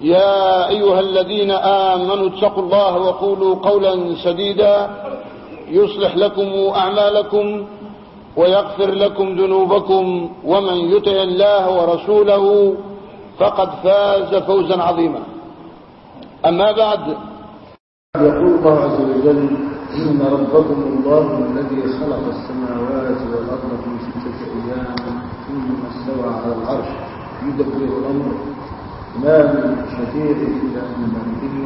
يا أيها الذين آمنوا اتقوا الله وقولوا قولا سديدا يصلح لكم أعمالكم ويغفر لكم ذنوبكم ومن يطع الله ورسوله فقد فاز فوزا عظيما. أما بعد. يقول الله عز وجل إن ربكم الله الذي خلق السماوات والأرض في ستة أيام ثم استوى على العرش يدبر الأمر. ما من شفيع إلا من بعده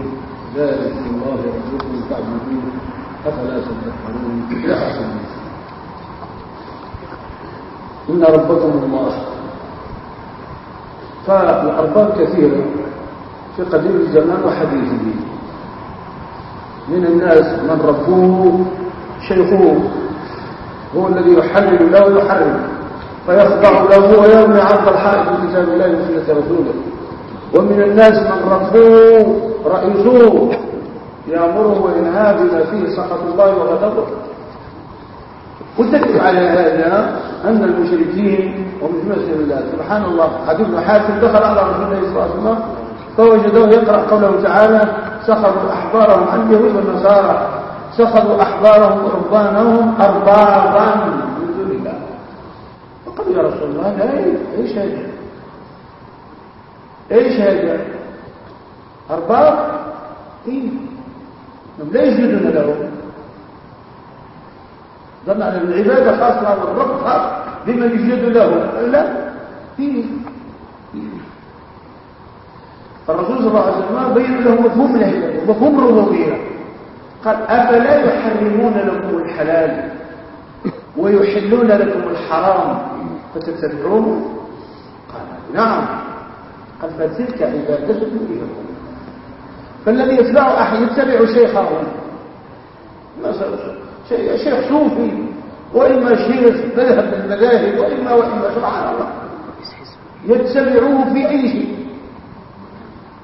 ذلك الله ربكم فاعبدوه أفلا تذكرون؟ إلى آخر إن ربكم الله فالأرباب كثيرة في قديم الزمان وحديثه. من الناس من ربوه شيخوه. هو الذي يحلل له ويحرم. فيخضع له ويرمي عرض الحائط من كتاب الله وسنة رسوله. ومن الناس من ربوه رئيسوه يأمره وينهى بما فيه سخط الله وغضبه والدليل على هذا أن المشركين ومن مسلم الله سبحان الله حديث حاتم دخل على رسول الله صلى الله عليه وسلم فوجدوه يقرأ قوله تعالى سخروا أحبارهم عن اليهود والنصارى سخروا أحبارهم ورهبانهم أربابا من دون الله. فقالوا يا رسول الله لا هذا إيش هذا؟ أرباب إيه. لا يسجدون له. ظن أن العبادة خاصة والرب خاص بمن يسجد له. لا. فيه فالرسول صلى الله عليه وسلم بين له مفهوم الهداية ومفهوم الربوبيه قال أفلا يحرمون لكم الحلال ويحلون لكم الحرام؟ فتتبعون قال نعم. قال فتلك عبادته لكم فالذي يتبع أحد يتبع شيخه. شيخ. صوفي. وإما شيخ مذهب المذاهب واما وإما سبحان الله. يتبعوه في أي شيء.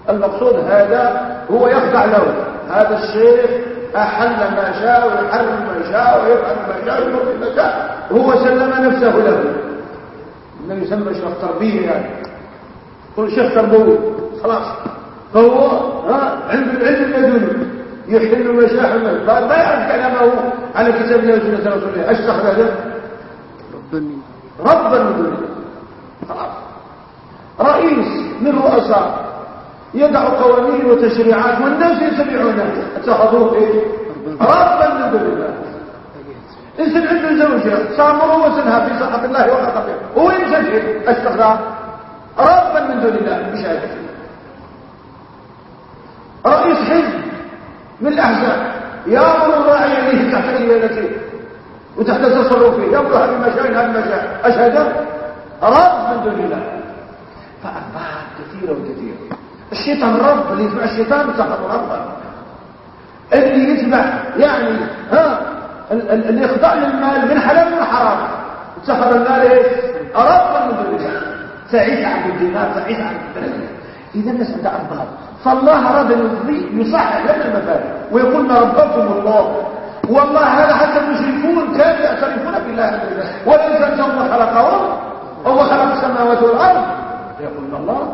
المقصود هذا هو يخضع له. هذا الشيخ أحل ما شاء ويحرم ما شاء ويفعل ما شاء ويفعل ما شاء. هو سلم نفسه له. انه يسمى شيخ تربيه يعني كل شيخ تربوي خلاص. فهو ها عنده العلم اللدني يحل شاء ما يعرف كلامه على كتاب الله وسنة رسوله. إيش هذا؟ ربا ربا من خلاص. رئيس من رؤساء يدع قوانين وتشريعات والناس يتبعونها اتخذوه إيه؟ ربا من دون الله انسان عنده زوجة؟ سامره وسنها في سخط الله وغضبه هو يمسك استخدام ربا من دون الله مش هذا رئيس حزب من الأحزاب. يامر الراعي اليه تحت التي وتحت تصرفه يمر هذه المشاعر هذه المشاعر. أشهد رب من دون الله. فأربعات كثيرة وكثيرة الشيطان رب اللي يتبع الشيطان اتخذ ربا اللي يتبع يعني ها اللي يخضع للمال من حلال من حرام اتخذ المال إيش؟ ربا من دون الله. تعيش عن الدماء تعيش عن الدنيا إذا الناس عندها ارباب فالله اراد ان يصحح لنا المبادئ. ويقول ربكم الله. والله هذا حتى المشركون كانوا يعترفون بالله. وجل وليس انهم خلقهم هو خلق السماوات والأرض. يقول الله.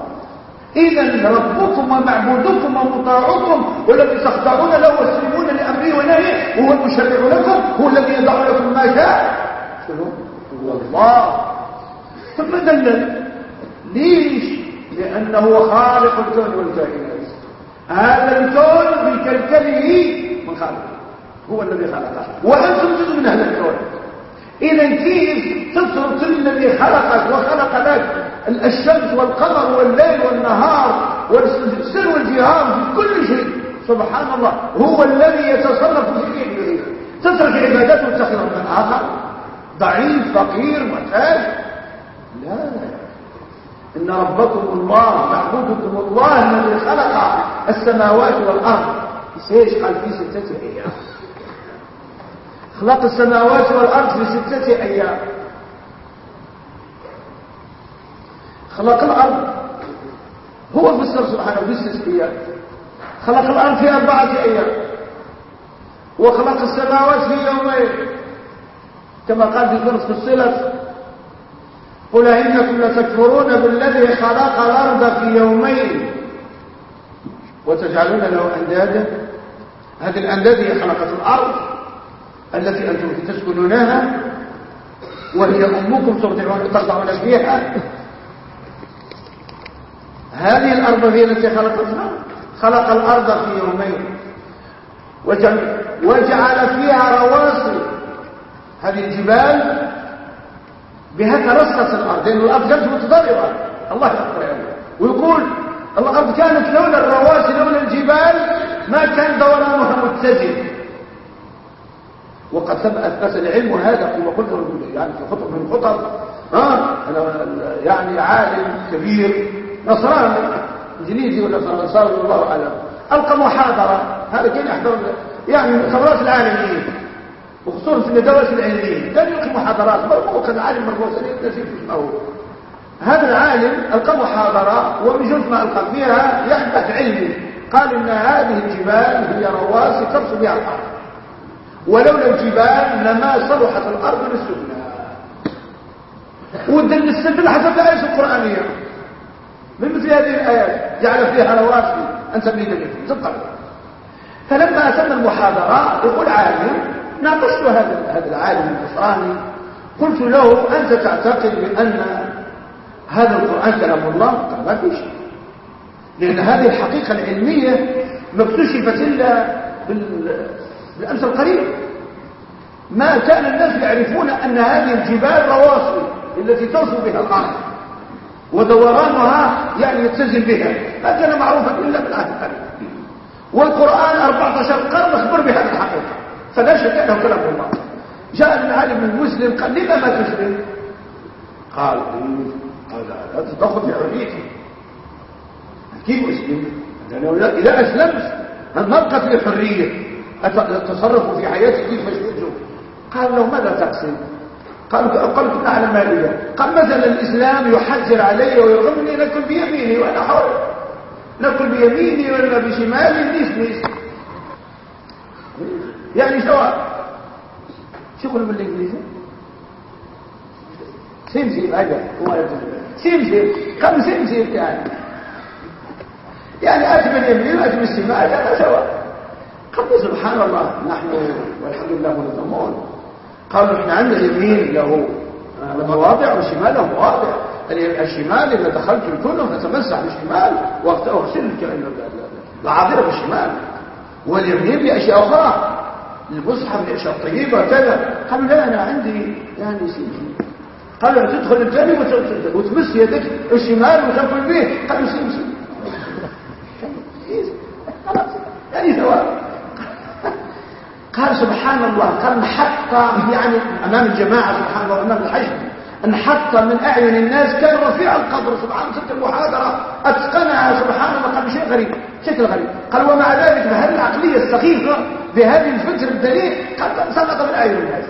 إذا ربكم ومعبودكم ومطاعكم والذي تخضعون له وتسلمون لأمره ونهيه وهو المشرع لكم هو الذي يضع لكم ما شاء. شنو؟ هو الله. ثم دلل. ليش؟ لأنه خالق الكون والكائنات. هذا الكون بكلكله من خالق. هو الذي خلقه. وأنتم جزء من أهل الكون؟ إذا كيف تترك الذي خلقك وخلق لك الشمس والقمر والليل والنهار والسر والجهار في كل شيء؟ سبحان الله. هو الذي يتصرف في كل تترك عبادته وتخلق من آخر؟ ضعيف فقير محتاج؟ لا. إن ربكم الله معبودكم الله الذي خلق السماوات والأرض. إيش قال في ستة أيام. خلق السماوات والأرض في ستة أيام. خلق الأرض. هو فسر سبحانه في ستة أيام خلق الأرض في أربعة أيام. وخلق السماوات في يومين. كما قال في درس فصلت قل إنكم لتكفرون بالذي خلق الأرض في يومين. وتجعلون له أندادا. هذه الأنداد هي خلقت الأرض التي أنتم تسكنونها وهي أمكم ترضعون ترضعون فيها. هذه الأرض هي التي خلقتها خلق الأرض في يومين. وجعل فيها رواسي. هذه الجبال بها ترصص الأرض لأن الأرض كانت متضربة الله أكبر يعني. ويقول الأرض كانت لولا الرواسي لولا الجبال ما كان دورانها متزن. وقد اثبت العلم هذا كما قلت يعني في خطب من الخطب ها؟ أنا يعني عالم كبير نصراني إنجليزي ولا فرنساوي الله أعلم. ألقى محاضرة هذا كان يحضر يعني خبرات العالميين. وخصوصا في الندوات العلمية. كان يلقي محاضرات. هو كان عالم مرموز. نسيت اسمه. هذا العالم ألقى محاضرة وبجزء ما ألقى فيها يحدث علمي. قال إن هذه الجبال هي رواسي ترسو بها الأرض. ولولا الجبال لما صلحت الأرض للسفلى ودل السفل حسب الآية القرآنية. من مثل هذه الايات جعل فيها رواسي. أن دليل تبقى فلما أتم المحاضرة يقول عالم ناقشت هذا هذا العالم النصراني قلت له أنت تعتقد بأن هذا القرآن كلام الله؟ قال ما في شيء. لأن هذه الحقيقة العلمية ما اكتشفت إلا بالأمس القريب. ما كان الناس يعرفون أن هذه الجبال رواسي التي توصل بها الأرض ودورانها يعني يتزن بها. ما كان معروفا إلا بالعهد القريب. والقرآن 14 قرن أخبر بهذه الحقيقة. فلا شك أنه كلام الله. جاء العالم المسلم قال لما ما تسلم قال قال لا تدخل في حريتي كيف اسلم اذا أسلمت. نبقى في حرية؟ التصرف في حياتي كيف أشاء قال له ماذا تقصد؟ قال كنت أعلم ما قال مثلا الإسلام يحجر علي ويرغمني ناكل بيميني وأنا حر. ناكل بيميني ولا بشمالي نيس نيس يعني سواء شو يقولوا بالإنجليزي؟ same هذا هو same same قال سيم سيم يعني؟ يعني اتي باليمين واتي بالشمال هذا سواء قال سبحان الله نحن والحمد لله ملزمون قالوا إحنا عندنا اليمين له مواضع والشمال له مواضع. الشمال اذا دخلت الكل فتمسح بالشمال واغسل العاذره بالشمال واليمين باشياء أخرى. المصحف باشياء طيبة كذا. قالوا لا أنا عندي يعني سيدي قالوا تدخل الجنة وتمس يدك الشمال وتاكل به قالوا سيم سيم يعني ثواب قال سبحان الله قال انحط يعني أمام الجماعة سبحان الله أمام الحج انحط من أعين الناس كان رفيع القدر سبحان الله ست المحاضرة أتقنها سبحان الله قال شيء غريب شكل غريب. قال ومع ذلك بهذه العقلية السخيفة بهذه الفكر الدليل؟ قد سقط من أعين الناس.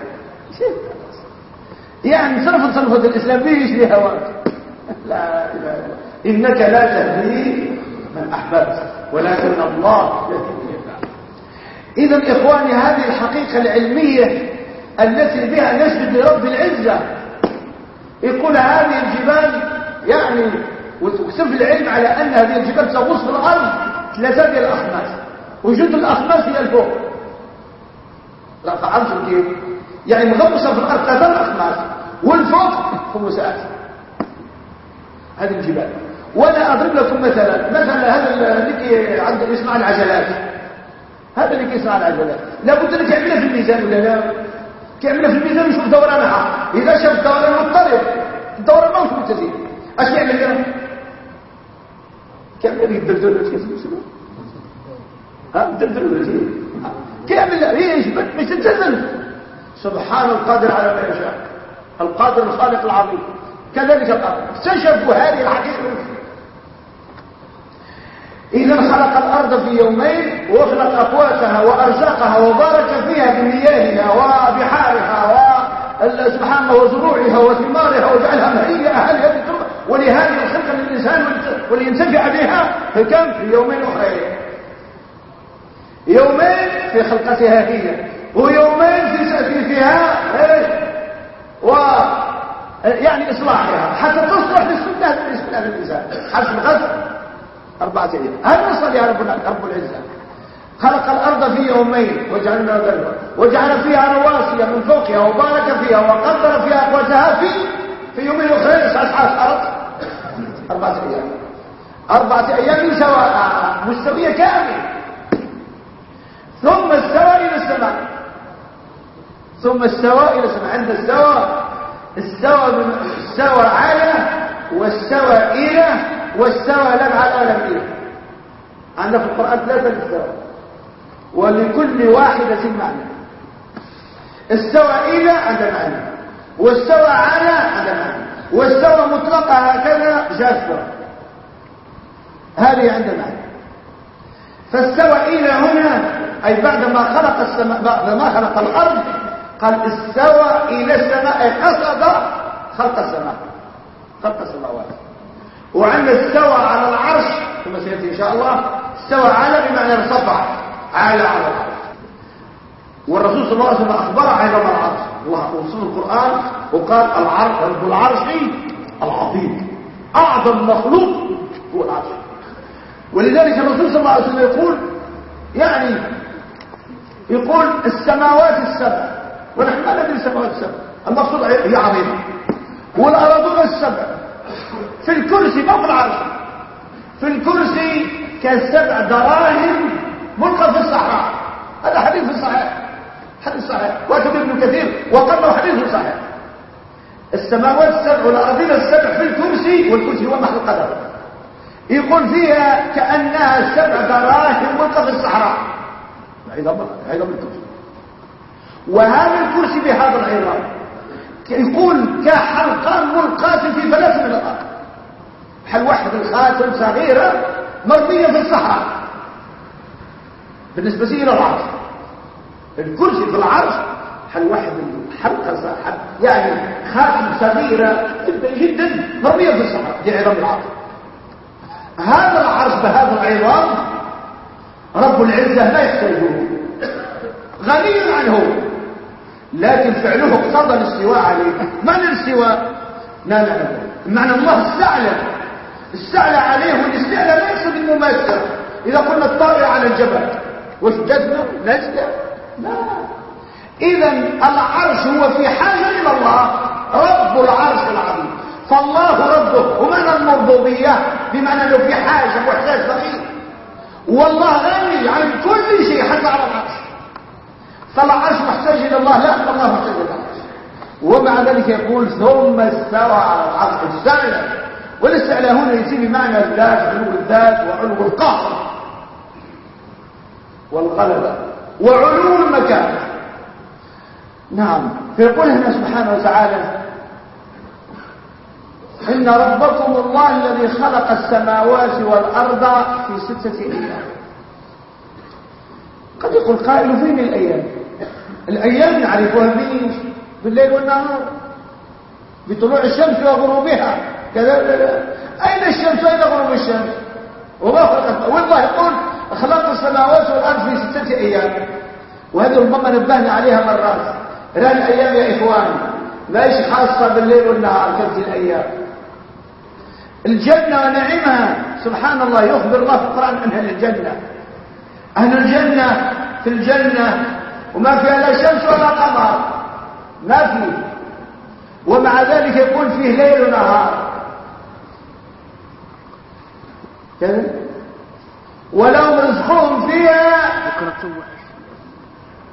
يعني صرفت صرفة الإسلام بيش لهواك لا إله إنك لا تهدي من أحببت ولكن الله إذا إخواني هذه الحقيقة العلمية التي بها نسجد لرب العزة. يقول هذه الجبال يعني وتكسب العلم على أن هذه الجبال تغوص في الأرض ثلاثة الأخماس. وجود الأخماس هي الفوق. لا فعلتم كيف؟ يعني مغمسة في الأرض ثلاثة الأخماس والفوق خمسات هذه الجبال. وأنا أضرب لكم مثلا. مثلا هذا الذي عند اسمع العجلات هذا اللي كيصنع العجلات. لابد أنك تعملها في الميزان ولا لا؟ كيعملها في الميزان ويشوف دورانها إذا شاف دوران مضطرب الدوران ما مش متزين. اش يعمل له كيعمل يدردر كيف ها؟ دردر كيعمل إيش مش تتزن سبحان القادر على ما يشاء. القادر الخالق العظيم. كذلك الأرض اكتشفوا هذه الحقيقة إذا خلق الأرض في يومين وخلق أقواتها وأرزقها وبارك فيها بمياهها وبحارها سبحانه وزروعها وثمارها وجعلها مهيئة أهلها ولهذه الخلقة للإنسان ولينتفع بها فكم في يومين أخرين. يومين في خلقتها هي ويومين في تأثيثها إيش؟ و يعني إصلاحها. حتى تصلح للسنة بالنسبة للإنسان. حسب الغسل. أربعة أيام هل نصل يا رب رب العزة. خلق الأرض في يومين وجعلنا ذلك وجعل فيها رواسي من فوقها وبارك فيها وقدر فيها أقواتها في في يومين أخرين أصحاب الأرض أربعة أيام. أربعة أيام سواء مستوية كامل ثم استوى إلى السماء. ثم استوى إلى السماء. عند استوى استوى استوى على واستوى إلى واستوى لم على لم إلى عندنا في القرآن ثلاثة استوى ولكل واحدة معنى استوى إلى عند معنى واستوى على عند معنى واستوى مطلقة هكذا جاثبة هذه عند معنى فاستوى إلى هنا أي بعدما خلق السماء بعدما خلق الأرض قال استوى إلى السماء قصد خلق السماء. خلق السماوات. وعندنا استوى على العرش كما سيأتي إن شاء الله استوى على بمعنى ارتفع على على العرش. والرسول صلى الله عليه وسلم أخبر عظم العرش. الله وصل القرآن وقال العرش رب العرش العظيم أعظم مخلوق هو العرش. ولذلك الرسول صلى الله عليه وسلم يقول يعني يقول السماوات السبع ونحن ما ندري السماوات السبع المقصود هي عظيمة. والأرضون السبع. في الكرسي فوق العرش في الكرسي كسبع دراهم ملقى في الصحراء. هذا حديث في الصحيح. حديث صحيح وكتب ابن كثير وقال حديث صحيح السماوات السبع والأرضين السبع في الكرسي والكرسي هو محل القدر يقول فيها كأنها سبع دراهم ملقى في الصحراء. عظم الكرسي وهذا الكرسي بهذا العظام يقول كحلقان ملقاة في فلس من الأرض. حل واحد الخاتم صغيرة مرمية في الصحراء. بالنسبة إلى العرش. الكرسي في العرش حل واحد حلقة يعني خاتم صغيرة جدا مرمية في الصحراء دي عظام العرش. هذا العرش بهذا العظام رب العزة لا يحتاجه غني عنه. لكن فعله اقتضى الاستواء عليه. معنى الاستواء؟ لا لا لا. معنى الله استعلى استعلى عليه والاستعلى لا يقصد المماثله إذا قلنا الطائر على الجبل واشتدنا نجد لا. اذا العرش هو في حاجة إلى الله رب العرش العظيم. فالله ربه ومعنى المربوبية بمعنى انه في حاجة محتاج فقير والله غني عن كل شيء حتى على العرش. فالعرش محتاج إلى الله لا الله محتاج إلى العرش. ومع ذلك يقول ثم استوى على العرش استعلى والاستعلاء هنا يأتي بمعنى الذات علو الذات وعلو القهر. والغلبة وعلو المكان. نعم. فيقول هنا سبحانه وتعالى إن ربكم الله الذي خلق السماوات والأرض في ستة أيام. قد يقول قائل فين الأيام؟ الأيام نعرفها بالليل والنهار بطلوع الشمس وغروبها. كذا أين الشمس؟ أين غروب الشمس؟ وما خلقت والله يقول خلق السماوات والأرض في ستة أيام. وهذه ربما نبهنا عليها مرات. لا الأيام يا إخوان. ليش خاصة بالليل والنهار كانت الأيام. الجنة ونعمها سبحان الله يخبر الله في القرآن عن أهل الجنة أهل الجنة في الجنة. وما فيها لا شمس ولا قمر. ما فيه ومع ذلك يكون فيه ليل ونهار كذا ولهم رزقهم فيها.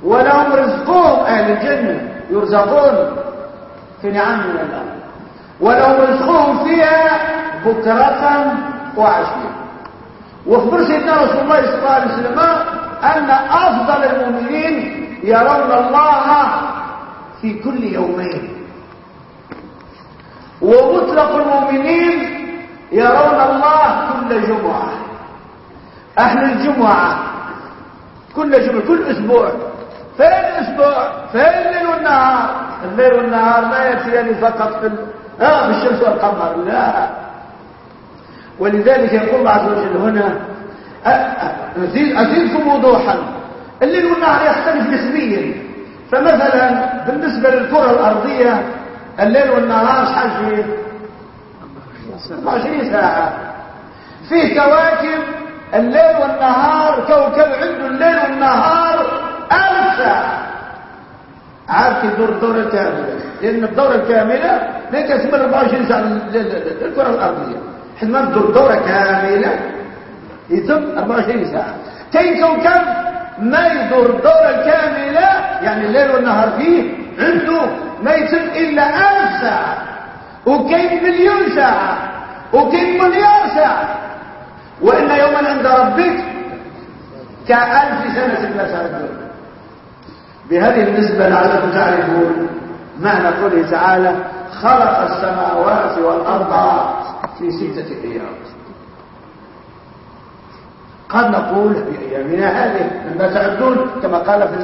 ولهم رزقهم أهل الجنة يرزقون في نعم من الله. ولهم رزقهم فيها بكرة وعشية. واخبر سيدنا رسول الله صلى الله عليه وسلم أن أفضل المؤمنين يرون الله في كل يومين. ومطلق المؤمنين يرون كل جمعة. أهل الجمعة. كل جمعة كل أسبوع. فين الأسبوع؟ فين الليل والنهار؟ الليل والنهار لا يأتيان فقط في آه بالشمس والقمر. لا. ولذلك يقول الله عز وجل هنا أزيدكم وضوحا. الليل والنهار يختلف نسبيا فمثلا بالنسبة للكرة الأرضية الليل والنهار فيه 24 ساعة. فيه كواكب الليل والنهار كوكب عنده الليل والنهار ألف ساعة. عاد يدور الدورة كاملة لأن الدورة الكاملة ليك اسمها 24 ساعة للكرة الأرضية. حينما تدور دورة كاملة يتم 24 ساعة. كاين كوكب ما يدور الدورة الكاملة يعني الليل والنهار فيه عنده ما يتم إلا ألف ساعة. وكاين مليون ساعة. وكاين مليار ساعة. وإن يوما عند ربك كألف سنة لا سنة بهذه النسبة لعلكم تعرفون معنى قوله تعالى خلق السماوات والأرض في ستة أيام. قد نقول في أيامنا هذه مما تعدون كما قال في,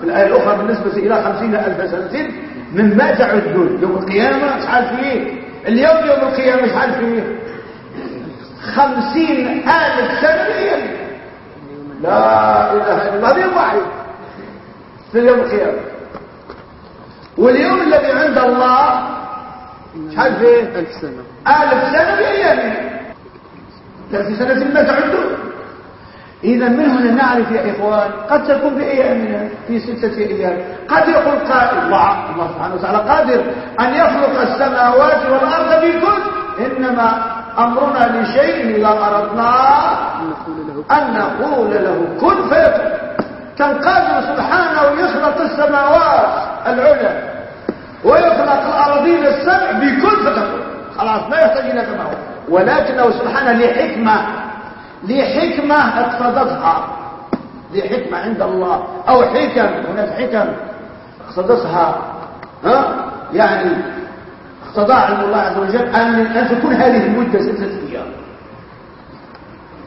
في الآية الأخرى بالنسبة إلى خمسين ألف سنة. مما تعدون؟ يوم القيامة شحال فيه اليوم يوم القيامة شحال فيه خمسين ألف سنة لا إله إلا الله. يوم واحد في يوم القيامة. واليوم الذي عند الله. شحال فيه؟ ألف سنة. ألف سنة بأيامه ألف سنة ما تعدون إذا من هنا نعرف يا إخوان قد تكون في أيامنا في ستة أيام. قد يقول قائل الله سبحانه وتعالى قادر أن يخلق السماوات والأرض بكل إنما أمرنا لشيء إذا أردنا أن نقول له كن فيكون كان قادر سبحانه يخلق السماوات العلى ويخلق الأرضين السبع بكل فتكون. خلاص ما يحتاج إلى كما هو. ولكنه سبحانه لحكمة لحكمة اقتضتها لحكمة عند الله. أو حكم هناك حكم اقتضتها ها؟ يعني اقتضى علم الله عز وجل أن, تكون هذه المدة ستة أيام.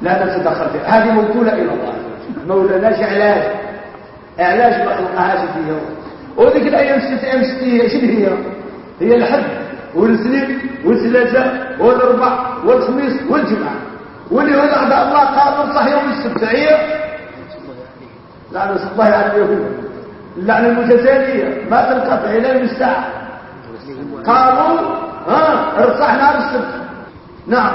لا نتدخل فيها. هذه موكولة إلى الله. مولانا علاج؟ علاج ما خلقهاش في يوم وذيك الأيام ستة أيام ستة شنو هي؟ هي الحد والاثنين والثلاثة والأربع والخميس والجمعة. واللي هنا عند الله قال نصح يوم السبت لعنة الله على اليهود. اللعنة المتتالية ما تنقطع إلى الساعة. قالوا ها ارصح نهار السبت. نعم.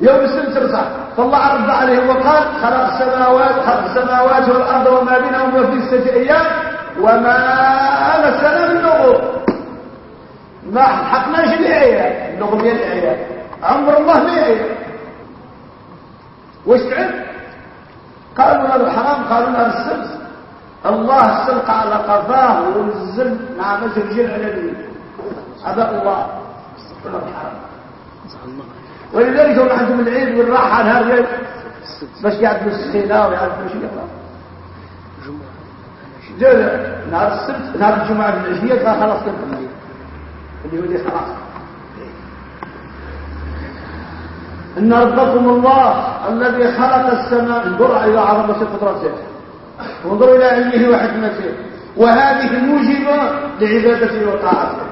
يوم السبت ارصح فالله رد عليه وقال خلق السماوات خلق السماوات والأرض وما بينهما في ستة أيام وما مسنا من نغم ما حقناش الايه النغم هي الايه عمر الله الايه وش تعب؟ قالوا هذا الحرام قالوا هذا السبت. الله سلق على قفاه ونزل مع مسجل على اليمين هذا الله. ولذلك هم عندهم العيد والراحة نهار الليل باش قاعد بالسخينة ويعرف مش يقرأ. جل نهار السبت نهار الجمعة بالعشية خلاص كنت اللي هو دي خلاص. إن ربكم الله الذي خلق السماء انظر إلى عظمة قدرته وانظر إلى علمه وحكمته وهذه موجبة لعبادته وطاعته.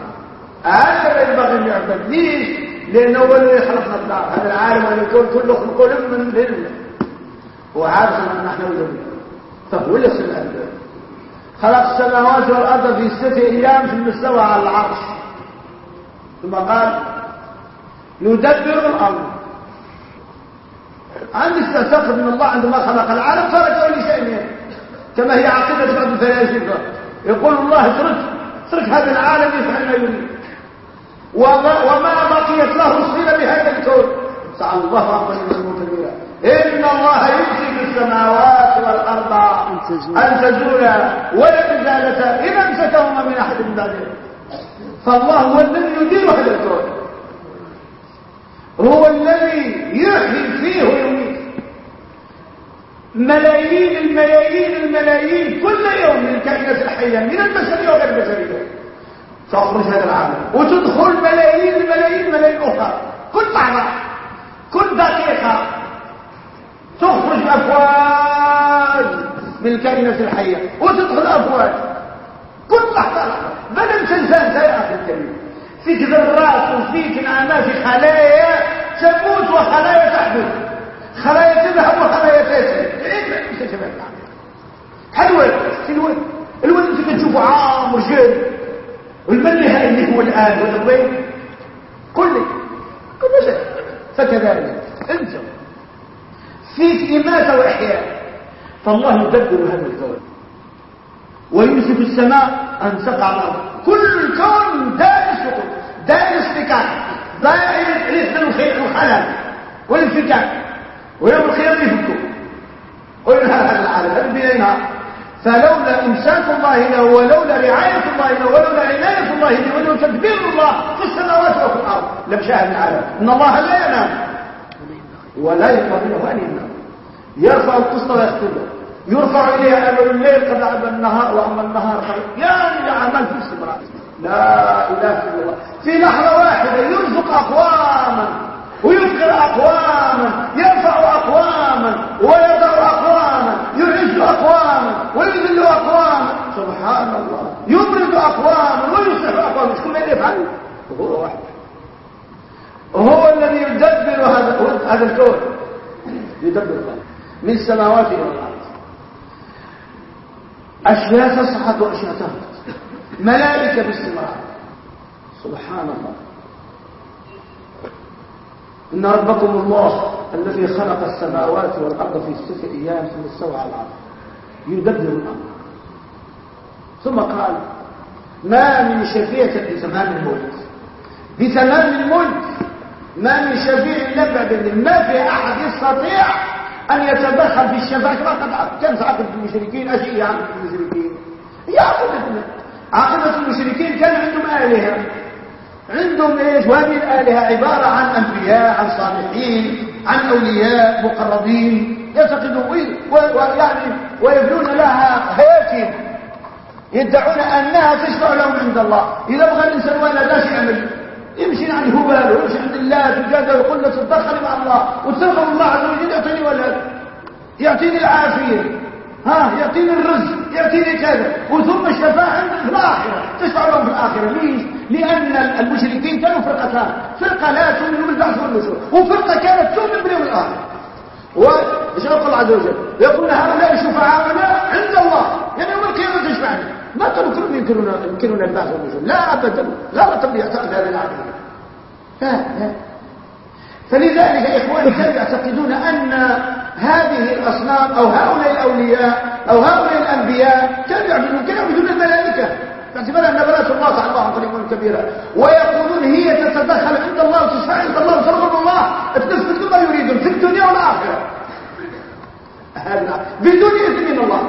هذا ينبغي أن يعبد ليش؟ لأنه هو الذي خلقنا الدار. هذا العالم والكون كله خلق من ذل وعارف أن نحن ذل فهو اللي سمع خلق السماوات والأرض في ستة أيام ثم استوى على العرش. ثم قال يدبر الأمر عندك تعتقد ان الله عندما خلق العالم ترك كل شيء كما هي عقيدة بعض الفلاسفه يقول الله اترك اترك هذا العالم يفعل ما يريد. وما, وما بقيت له صله بهذا الكون. تعالى الله من المكبره إن الله يمسك السماوات والأرض أن تزولا ولا تزالتا إن أمسكهما من أحد من بعده. فالله هو الذي يدير هذا الكون. هو الذي يحيي فيه ويميت. ملايين الملايين الملايين كل يوم من الكائنات الحية من البشرية وغير البشرية. تخرج هذا العالم وتدخل ملايين الملايين ملايين أخرى كل لحظة كل دقيقة تخرج أفواج من الكائنات الحية وتدخل أفواج كل لحظة لحظة بدل سلسان يا أخي الكريم فيك ذرات وفيك نعمات خلايا تموت وخلايا تحدث خلايا تذهب وخلايا تأتي إيه مش تشبه حلوة الولد الولد انت تشوفه عام رجال والمنهى اللي هو الآن ولا وين؟ كل كل شيء. فكذلك أنتم فيك إماتة وإحياء. فالله يدبر هذا الكون. ويمسك السماء أن تقع الأرض. كل الكون دائر سقوط دائر استكان دائر الخير والخلل والانفكاك. ويوم الخير يفكوا وينهى هذا العالم. بينها فلولا إمساك الله له ولولا رعاية الله له ولولا عناية الله له ولولا تدبير الله في السماوات وفي الأرض لم شاهد العالم. إن الله لا ينام. ولا له أن ينام. يرفع القسط ويختبه يرفع إليه أمل الليل قد عب النهار وأما النهار قد يعني عمل في استمرار لا إله إلا الله. في لحظة واحدة يرزق أقواما. ويفقر أقواما. يرفع أقواما. ويضع أقواما يعز أقواما ويذل أقواما سبحان الله يبرد أقواما ويصلح أقواما مش كل ما يفعل؟ هو واحد. هو الذي يدبر هذا هذا الكون. يدبر من السماوات والارض أشياء تصعد وأشياء تهبط ملائكة باستمرار سبحان الله إن ربكم الله الذي خلق السماوات والأرض في سته أيام ثم استوى على العرش. يدبر الأمر. ثم قال ما من شفيع بتمام الملك بتمام الملك. ما من شفيع الا بعد ما في أحد يستطيع أن يتدخل في الشفاعة. كما قد كان عاقبه المشركين؟ اشياء عاقبه المشركين. هي عاقبه عاقبة المشركين كان عندهم آلهة. عندهم إيش؟ وهذه الآلهة عبارة عن أنبياء عن صالحين عن أولياء مقربين يعتقدون ويعني ويبنون لها هياكل. يدعون أنها تشفع لهم عند الله. إذا بغى الإنسان ولا شيء يعمل يمشي عن هبال ويمشي عند الله ويقول له تتدخل مع الله. وتسلم الله عز وجل يعطيني ولد يعطيني العافية. ها يعطيني الرزق يعطيني كذا. وثم الشفاعة في الآخرة. تشفع لهم في الآخرة. ليش؟ لأن المشركين كانوا فرقتان. فرقة لا تؤمن بالبعث والنشور وفرقة كانت تؤمن باليوم الآخر. وش يقول الله عز وجل يقول هؤلاء شفعاؤنا عند الله. يعني يوم القيامة تشفعنا. ما كانوا كلهم يمكنون يمكنون البعث والنشور لا أبدا. غلط بيعتقد هذا العقل لا لا فلذلك إخواني كانوا يعتقدون أن هذه الأصنام أو هؤلاء الأولياء أو هؤلاء الأنبياء كانوا يعبدون كانوا يعبدون الملائكة. باعتبار أن بنات الله تعالى الله قريب كبيرا ويقولون هي تتدخل عند الله وتشفع عند الله وترغب الله تثبت ما يريدون في الدنيا والاخره بدون إذن من الله.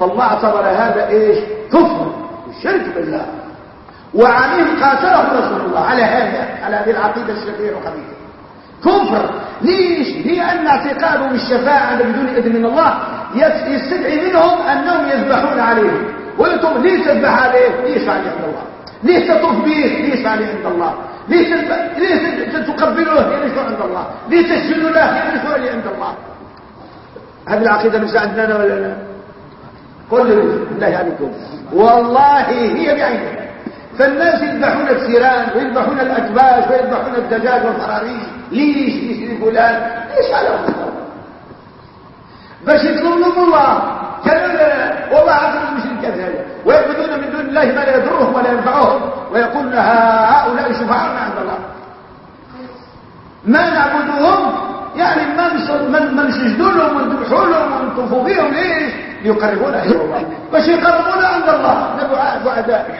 فالله اعتبر هذا إيش؟ كفر الشرك بالله. وعليه قاتله رسول الله. على هذا على هذه العقيدة الشركيه الخبيثه كفر. ليش؟ لأن اعتقادهم الشفاعه بدون إذن من الله. يستدعي منهم أنهم يذبحون عليه وأنتم ليش تذبح عليه ليش عليه عند الله. ليش تطوف به ليش عليه عند الله. ليش تقبله ليش عند الله. ليش تسجد له ليش عند الله. هذه العقيدة مش عندنا ولا لا؟ قل بالله عليكم. والله هي بعينها. فالناس يذبحون الثيران ويذبحون الأكباش ويذبحون الدجاج والفراريش ليش ليش فلان؟ ليش على باش يطلبوا الله كان والله عز المشركين هذا ويعبدون من دون الله ما لا يضرهم ولا ينفعهم. ويقولون هؤلاء شفعاؤنا عند الله. ما نعبدهم يعني ما نسجدوا لهم ونذبحوا لهم ونطوفوا بهم ليش ليقربونا إلى الله. باش يقربونا عند الله. نبعاد وعداء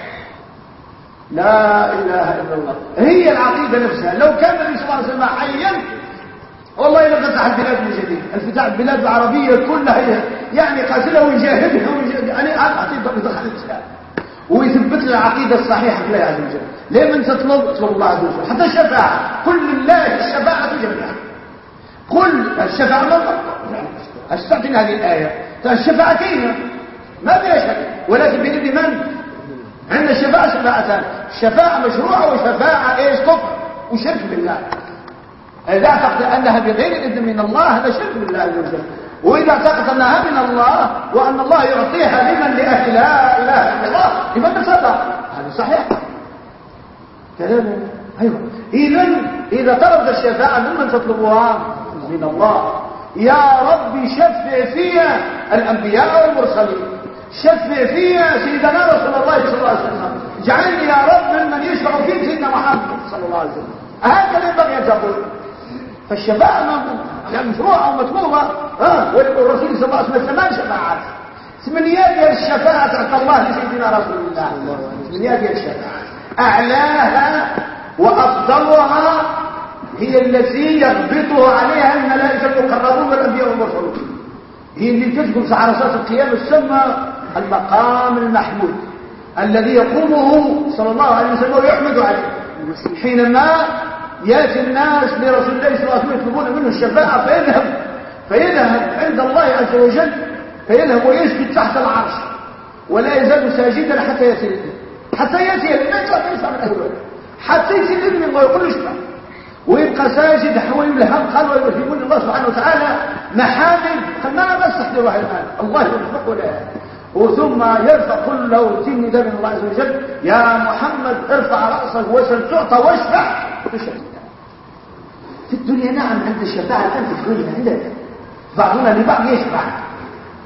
لا إله إلا الله. هي العقيدة نفسها. لو كان النبي صلى الله عليه وسلم حيا والله إذا فتح البلاد من جديد انفتاح البلاد العربية كلها يعني قاتلها ويجاهدها يعني أعطيه يدخل الإسلام. ويثبت العقيدة الصحيحة بالله عز وجل. ليه من تطلب اطلب الله عز وجل حتى الشفاعة. كل الله الشفاعة جميعا قل الشفاعة ما استعطينا هذه الآية. الشفاعة كيف؟ ما فيها شك ولكن بإذن من؟ عندنا الشفاعة شفاعتان. شفاعة مشروعة وشفاعة إيش؟ كفر وشرك بالله. إذا أعتقد أنها بغير إذن من الله هذا شرك بالله عز وجل. وإذا أعتقد أنها من الله وأن الله يعطيها لمن؟ لأهل لا إله إلا الله. لمن صدق هذا صحيح. كلام أيوة. إذا إذا طلبت الشفاعة ممن تطلبها؟ من الله. يا ربي شفع فيها الأنبياء والمرسلين. شفع فيها سيدنا رسول الله صلى الله عليه وسلم. اجعلني يا رب ممن يشفع فيك سيدنا محمد صلى الله عليه وسلم. هكذا ينبغي أن تقول. فالشفاعة يعني مشروعة ومطلوبة ها؟ والرسول صلى الله عليه وسلم ثمان شفاعات ثمانيات ديال الشفاعة تحت الله لسيدنا رسول الله. ثمانيات ديال الشفاعة. أعلاها وأفضلها هي التي يضبطها عليها الملائكة المقربون والأنبياء والمرسلون هي اللي تجبر في عرصات القيام السمى المقام المحمود الذي يقومه صلى الله عليه وسلم ويحمد عليه. حينما يأتي الناس لرسول الله صلى الله عليه وسلم يطلبون منه الشفاعة فيذهب فيذهب عند الله عز وجل فيذهب ويسجد تحت العرش ولا يزال ساجدا حتى يأتي حتى يأتي أهل حتى يأتي الابن ويقول اشفع. ويبقى ساجد حول الهم قال ويوهمون الله سبحانه وتعالى محامد قال ما بس تحضر الآن. الله يرزق ولا وثم يرفع كل له تين ده من الله عز وجل يا محمد ارفع رأسك وسل تعطى واشفع في الدنيا نعم عند الشفاعة الآن في الدنيا بعضنا لبعض يشفع.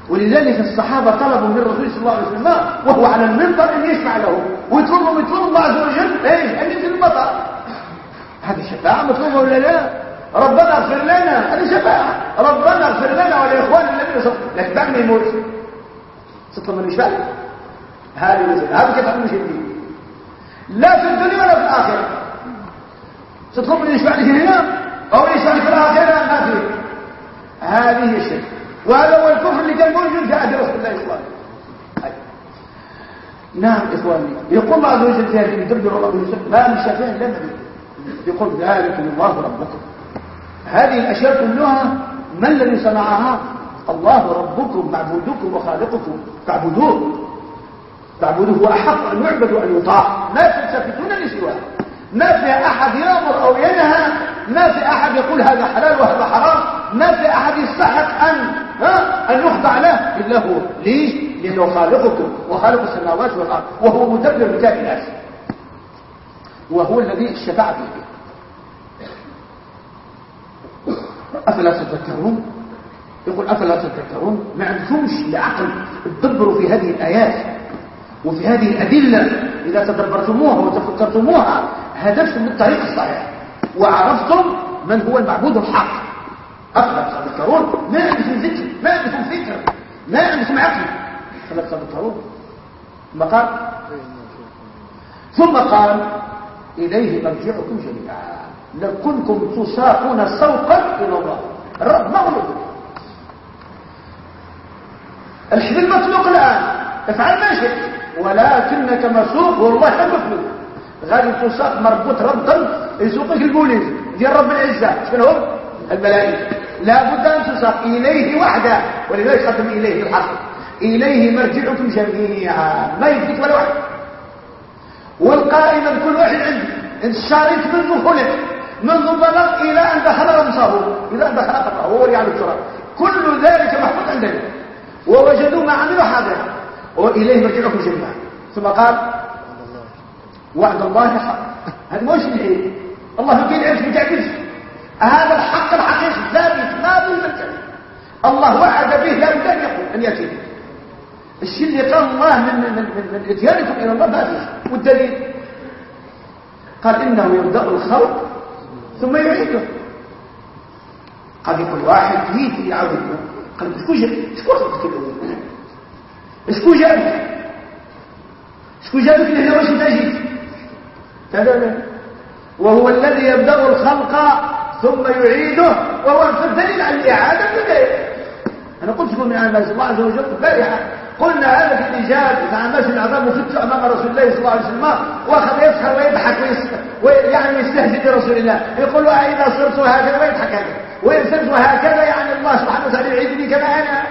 ولذلك الصحابة طلبوا من الرسول صلى الله عليه وسلم وهو على المنبر أن يشفع له. ويطلبوا يطلبوا الله عز وجل إيش؟ أن ينزل المطر. هذه شفاعة مطلوبة ولا لا؟ ربنا اغفر لنا. هذه شفاعة. ربنا اغفر لنا ولإخواننا الذين صدقوا لكن بعد ما يموت. تطلب من يشفع هذه هذا كيف تكون شديد؟ لا في الدنيا ولا في الآخرة. تطلب من يشفع لك هنا؟ أو يشفع لك في الآخرة؟ ما في هذه الشرك وهذا هو الكفر اللي كان موجود في عهد رسول الله صلى عليه وسلم. نعم إخواني. يقول الله عز وجل في هذه يدبر الله يوسف ما من شافع إلا نبي يقول ذلك الله ربكم. هذه الأشياء كلها ما الذي صنعها؟ الله ربكم معبودكم وخالقكم. تعبدوه. تعبدوه أحق أن يعبد وأن يطاع. ما تلتفتون لسواه. ما في أحد يأمر أو ينهى. ما في أحد يقول هذا حلال وهذا حرام. ما في أحد يستحق أن ها أن يخضع له. إلا هو. ليش؟ لأنه خالقكم. وخالق السماوات والأرض. وهو مدبر الناس. وهو الذي الشفاعة فيه. أفلا تذكرون؟ يقول أفلا تذكرون؟ ما عندكمش العقل تدبروا في هذه الآيات وفي هذه الأدلة إذا تدبرتموها وتفكرتموها هدفتم بالطريق الصحيح وعرفتم من هو المعبود الحق. أفلا تذكرون؟ ما عندكم ذكر ما عندكم فكر ما عندكم عقل. أفلا تذكرون؟ ثم قال ثم قال إليه مرجعكم جميعا. لكنكم تساقون سوقا إلى الله. الرب مغلوب الحبل مطلوق الآن. افعل ما شئت. ولكنك مسوق والله مخلوق غادي تساق مربوط ربطا يسوقك البوليس. ديال رب العزة. شنو هم الملائكة. لابد أن تساق إليه وحده. ولذلك قدم إليه الحق. إليه مرجعكم جميعا. ما يفيك ولا واحد. والقائمة بكل واحد عنده الشارك منذ خلق منذ بلغ إلى أن دخل رمصه إلى أن دخل قطعه هو يعني التراب كل ذلك محفوظ عندنا ووجدوا ما عملوا حاضرا وإليه مرجعكم جميعا. ثم قال وعد الله حق هذا مش الحين الله يقول عرف بتعكس هذا الحق الحقيقي ثابت ما بالمثل الله وعد به لا يمكن يقول أن الشيء اللي قال الله من من من, من اتيانكم إلى الله ما والدليل؟ قال إنه يبدأ الخلق ثم يعيده. قد يقول واحد يجي يعود قال شكون جاب شكون خلقك الأول شكون جابك شكون جابك لهنا واش انت جيت لا لا وهو الذي يبدأ الخلق ثم يعيده. وهو الدليل على الإعادة بداية أنا قلت لكم الناس الله عز وجل البارحة قلنا هذا في الإيجاب إذا الناس العظام وفتوا أمام رسول الله صلى الله عليه وسلم. وأخذ يسخر ويضحك ويعني يستهزئ برسول الله. يقول إذا صرت هكذا ويضحك هكذا. وإن صرت هكذا يعني الله سبحانه وتعالى يعيدني كما أنا.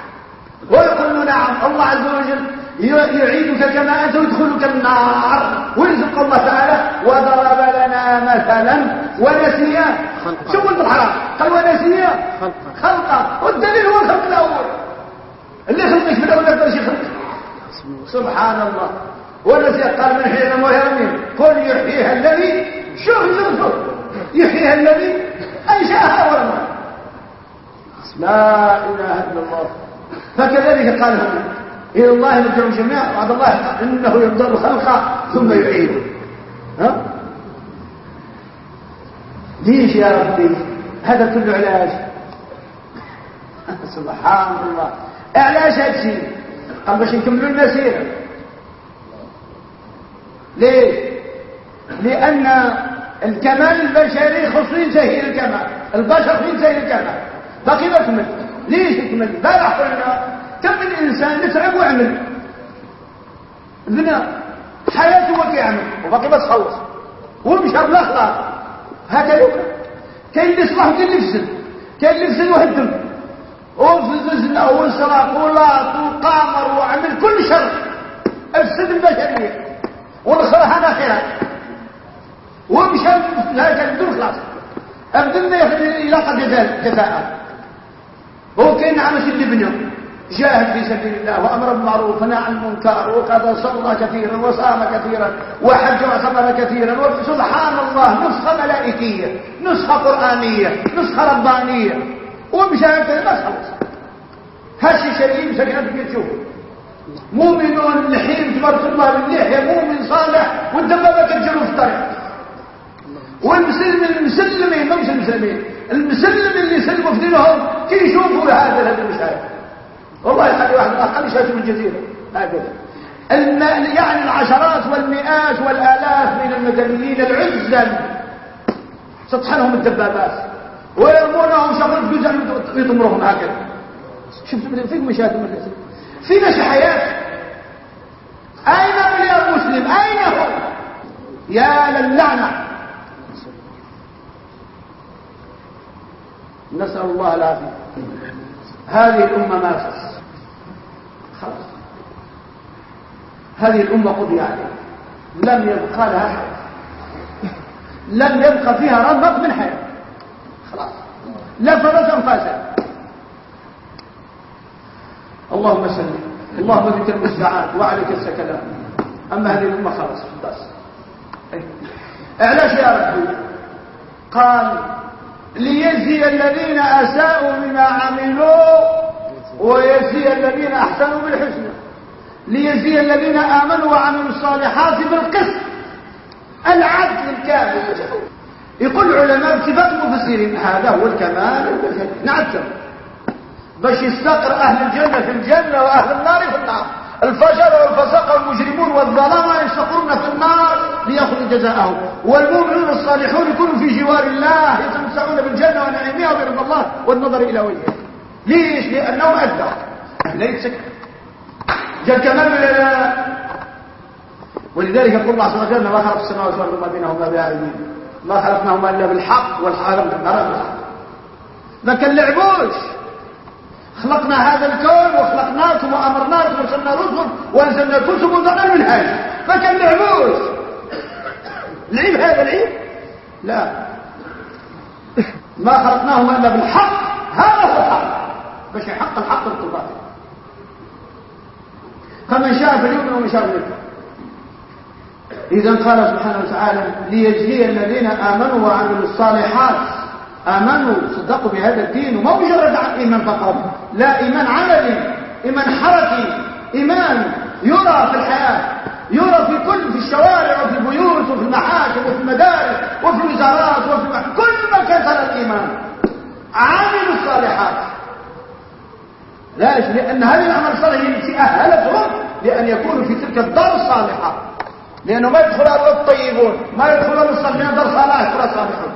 ويقول نعم الله عز وجل يعيدك كما أنت ويدخلك النار. ويرزق الله تعالى وضرب لنا مثلا ونسي. شو قلت الحرام قال ونسي. خلقه. والدليل هو الخلق الأول. اللي خلقك في الأول أكبر شيء خلق سبحان الله. ونسي قال من حين ويرمين قل يحييها الذي شوف يرزق يحييها الذي أنشأها ورمى لا إله إلا الله. فكذلك قال إلى الله نرجعون جميعا. وعد الله إنه يبدأ الخلق ثم يعيده. ها؟ ليش يا ربي؟ هذا كله علاج. سبحان الله. علاج هذا الشيء؟ قال باش نكملوا المسيرة. ليه؟ لأن الكمال البشري خصو ينتهي الكمال. البشر ينتهي الكمال. باقي ما كمل ليش يكمل بارح قلنا كم من إنسان يتعب ويعمل بنى حياته وكيعمل وباقي بس خلص ومشى بالاخلاق هكذا كاين اللي يصلح وكاين اللي يفسد. كاين اللي يفسد وهدم وفزنا وسرق ولاط وقامر وعمل كل شر. أفسد البشرية ونخرها أنا ومشى لا بدون خلاص. أبدلنا إلى قد جزاء هو كاين عمس اللي بنيو جاهد في سبيل الله وأمر بالمعروف ونهى عن المنكر وقد صلى كثيرا وصام كثيرا وحج وعتمر كثيرا سبحان الله نسخة ملائكية نسخة قرآنية نسخة ربانية ومشاهد بس خلص هالشي شريم شريعة تشوفه مؤمن لحين تبارك الله باللحية مؤمن صالح والدبابة تجروا في الطريق. والمسلم المسلمين ما مش المسلمين المسلم اللي سلموا في دينهم كي يشوفوا هذا هذا المشاهد. والله يخلي واحد أقل يشاهد من الجزيرة. هكذا يعني العشرات والمئات والآلاف من المدنيين العزل تطحنهم الدبابات. ويرمونهم شغل جزء يطمرهم هكذا شفت فيك مشاهد من فينا حياة. أين من يا مسلم؟ أين هو؟ يا للعنة. نسأل الله العافية. هذه الأمة ماتت خلاص. هذه الأمة قضي عليها. لم يبقى لها حياة. لم يبقى فيها رمق من حياة. خلاص. لا فرس أنفاسها اللهم سلم اللهم بك المستعان وعليك السكلان. أما هذه الأمة خلاص بس. إعلاش يا ربي؟ قال ليجزي الذين أساءوا بما عملوا ويجزي الذين أحسنوا بالحسنى. ليجزي الذين آمنوا وعملوا الصالحات بالقسط. العدل الكامل. يقول العلماء اتفاق المفسرين هذا هو الكمال نعتم باش يستقر أهل الجنة في الجنة وأهل النار في النار. الفجر والفسق والمجرمون والظلام يستقرون في النار ليأخذوا جزاءهم. والمؤمنون الصالحون يكونوا في جوار الله يتمتعون بالجنة ونعيمها برضا الله والنظر إلى وجهه. ليش؟ لأنه أدى ليس جاء كمان ولا ولذلك يقول الله سبحانه وتعالى ما خلق السماوات والأرض وما بينهما باعدين ما خلقناهما إلا بالحق والحق نرى ما كنلعبوش خلقنا هذا الكون وخلقناكم وأمرناكم وأرسلنا رسل وأنزلنا الكتب ونزلنا المنهاج ما كنلعبوش العيب هذا العيب؟ لا. ما خلقناهما إلا بالحق. هذا هو الحق. باش يحق الحق الباطل فمن شاء فليؤمن ومن شاء فليكفر. اذا قال سبحانه وتعالى ليجزي الذين آمنوا وعملوا الصالحات. آمنوا صدقوا بهذا الدين وما مجرد إيمان فقط. لا إيمان عملي إيمان حركي إيمان يرى في الحياة يرى في كل في الشوارع وفي البيوت وفي المحاكم وفي المدارس وفي الوزارات وفي كل مكان ترى الإيمان. عملوا الصالحات. لا لأن هذه الأعمال الصالحة التي أهلتهم لأن يكونوا في تلك الدار الصالحة. لأنه ما يدخل أهل الطيبون ما يدخل الصالحين دار صالح ولا صالحون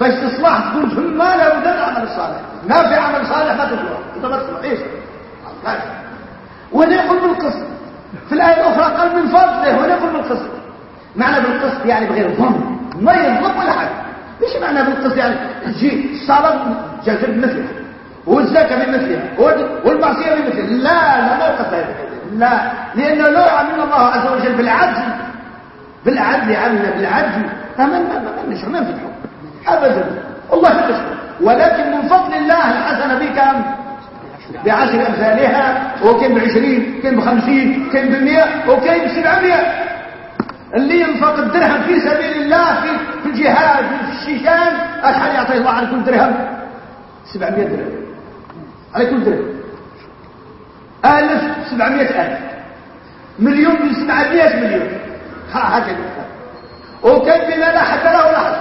باش تصلح تكون ثم لا بد العمل الصالح ما في عمل صالح ما تصلح انت ما تصلح إيش؟ وهنا يقول بالقسط. في الآية الأخرى قال من فضله وهنا يقول بالقسط. معنى بالقسط يعني بغير ظلم ما يظلم ولا حاجة. إيش معنى بالقسط؟ يعني تجي الصلاة جاءت بمثلها والزكاة بمثلها والمعصية بمثلها لا لا ما يقصد لا لأنه لو عمل الله عز وجل بالعدل بالعدل عمل بالعدل فما ما ما ما نفتحه أبدا الله يفتحه ولكن من فضل الله الحسنة بكم بعشر أمثالها وكان بعشرين كان بخمسين كان بمئة وكان بسبعمائة اللي ينفق الدرهم في سبيل الله في, في الجهاد في الشيشان أشحال يعطيه الله على كل درهم. سبعمائة درهم. على كل درهم. ألف سبعمائة ألف. مليون بسبعمائة مليون. هكذا وكان بما لا حد له حد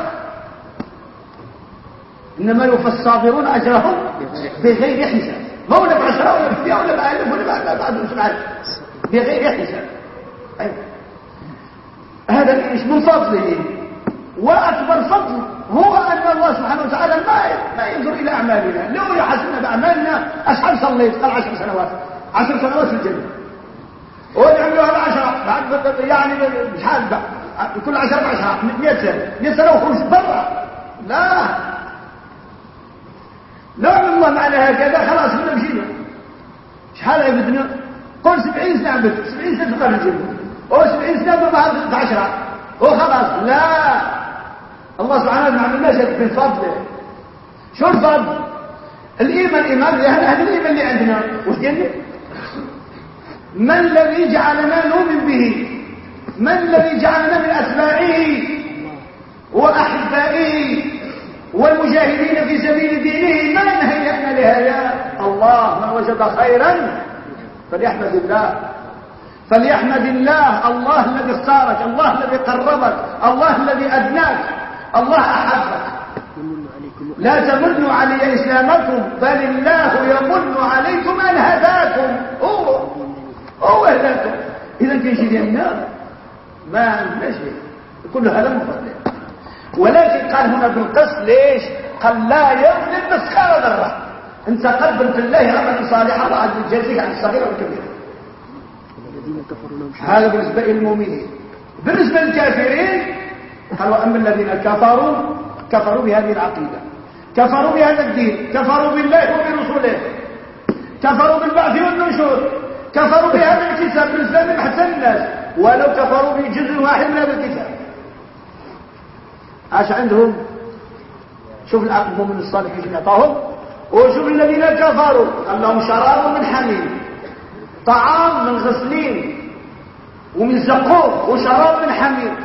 إنما يوفى الصابرون أجرهم بغير حساب. ما ولا بعشرة ولا بمئة ولا بألف ولا بعد سبعة بغير حساب. أيوة. هذا إيش؟ من فضله. وأكبر فضل هو أن الله سبحانه وتعالى ما ينظر إلى أعمالنا. لو يحسن بأعمالنا اشحال صليت قال عشر سنوات. عشر سنوات في الجنة. ونعملوها بعشرة بعد يعني شحال كل عشرة بعشرة 100 سنة. 100 سنة وخرج برا. لا. لو عمل الله معنا هكذا خلاص كنا مشينا شحال عبدنا قول 70 سنة عبد 70 سنة في الجنة. أو 70 سنة بعد 10 وخلاص لا. الله سبحانه وتعالى ما شك من فضله. شو الفضل؟ الإيمان إيمان هذا الإيمان اللي عندنا. وش ديالنا ما الذي جعلنا نؤمن به؟ من الذي جعلنا من أتباعه وأحبائه والمجاهدين في سبيل دينه؟ من هيئنا لهذا. الله من وجد خيرا فليحمد الله. فليحمد الله. الله الذي اختارك. الله الذي قربك. الله الذي أدناك. الله أحبك. لا تمنوا علي إسلامكم بل الله يمن عليكم أن هداكم. هو هو هداكم إذا كان شيء النار ما عندنا شيء كل هذا من فضله. ولكن قال هنا بالقسط ليش؟ قال لا يظلم مثقال ذرة. أنت قدم في الله عملا صالحا وعد يجازيك عن الصغير والكبير. هذا بالنسبة للمؤمنين. بالنسبة للكافرين قالوا أما الذين كفروا كفروا بهذه العقيدة. كفروا بهذا الدين. كفروا بالله وبرسوله. كفروا بالبعث والنشور. كفروا بهذا الكتاب بالنسبة لأحسن الناس ولو كفروا بجزء واحد من هذا الكتاب. عاش عندهم؟ شوف المؤمن الصالح إيش يعطاهم؟ وشوف الذين كفروا. قال لهم شراب من حميم طعام من غسلين ومن زقوم وشراب من حميم.